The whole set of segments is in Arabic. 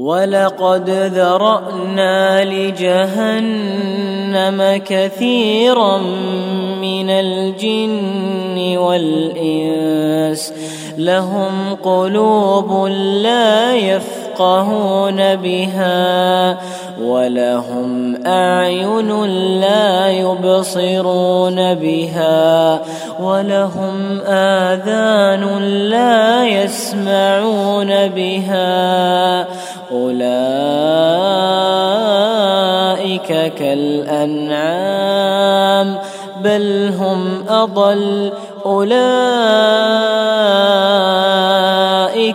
ولقد ذرأنا لجهنم كثيرا من الجن والإنس لهم قلوب لا يفقهون بها ولهم أعين لا يبصرون بها ولهم آذان لا يسمعون بها أولئك كالأنعام بل هم أضل أولئك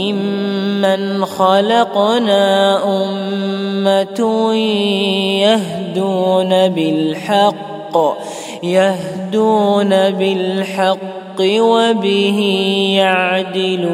وممن خلقنا أمة يهدون بالحق يهدون بالحق وبه يعدلون.